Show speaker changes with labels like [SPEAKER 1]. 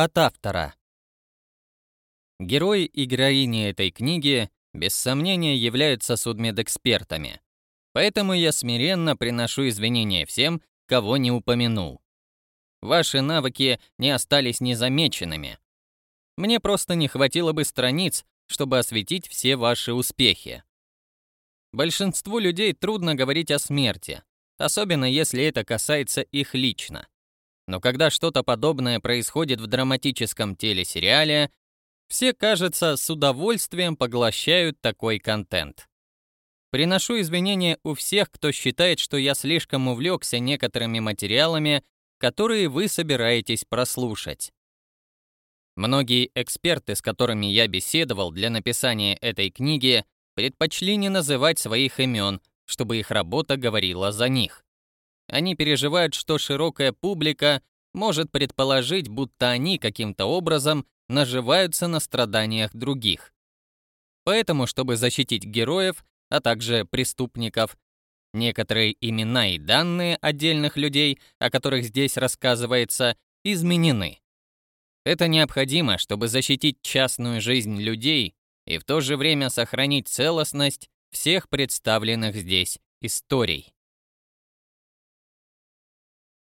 [SPEAKER 1] От автора. Герои и героини этой книги без сомнения являются судмедэкспертами. Поэтому я смиренно приношу извинения всем, кого не упомянул. Ваши навыки не остались незамеченными. Мне просто не хватило бы страниц, чтобы осветить все ваши успехи. Большинству людей трудно говорить о смерти, особенно если это касается их лично. Но когда что-то подобное происходит в драматическом телесериале, все, кажется, с удовольствием поглощают такой контент. Приношу извинения у всех, кто считает, что я слишком увлекся некоторыми материалами, которые вы собираетесь прослушать. Многие эксперты, с которыми я беседовал для написания этой книги, предпочли не называть своих имен, чтобы их работа говорила за них. Они переживают, что широкая публика может предположить, будто они каким-то образом наживаются на страданиях других. Поэтому, чтобы защитить героев, а также преступников, некоторые имена и данные отдельных людей, о которых здесь рассказывается, изменены. Это необходимо, чтобы защитить частную жизнь людей и в то же время сохранить целостность всех представленных здесь историй.